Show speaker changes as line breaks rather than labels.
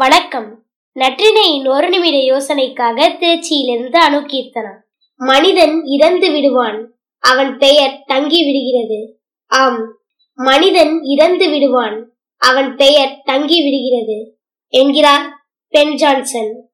வணக்கம். நற்றினையின் ஒரு நிமிட யோசனைக்காக திருச்சியிலிருந்து அணுகீர்த்தனா மனிதன் இறந்து விடுவான். அவன் பெயர் தங்கி விடுகிறது. ஆம் மனிதன் இறந்து விடுவான். அவன் பெயர் தங்கி விடுகிறது. என்கிறார் பென் ஜான்சன்.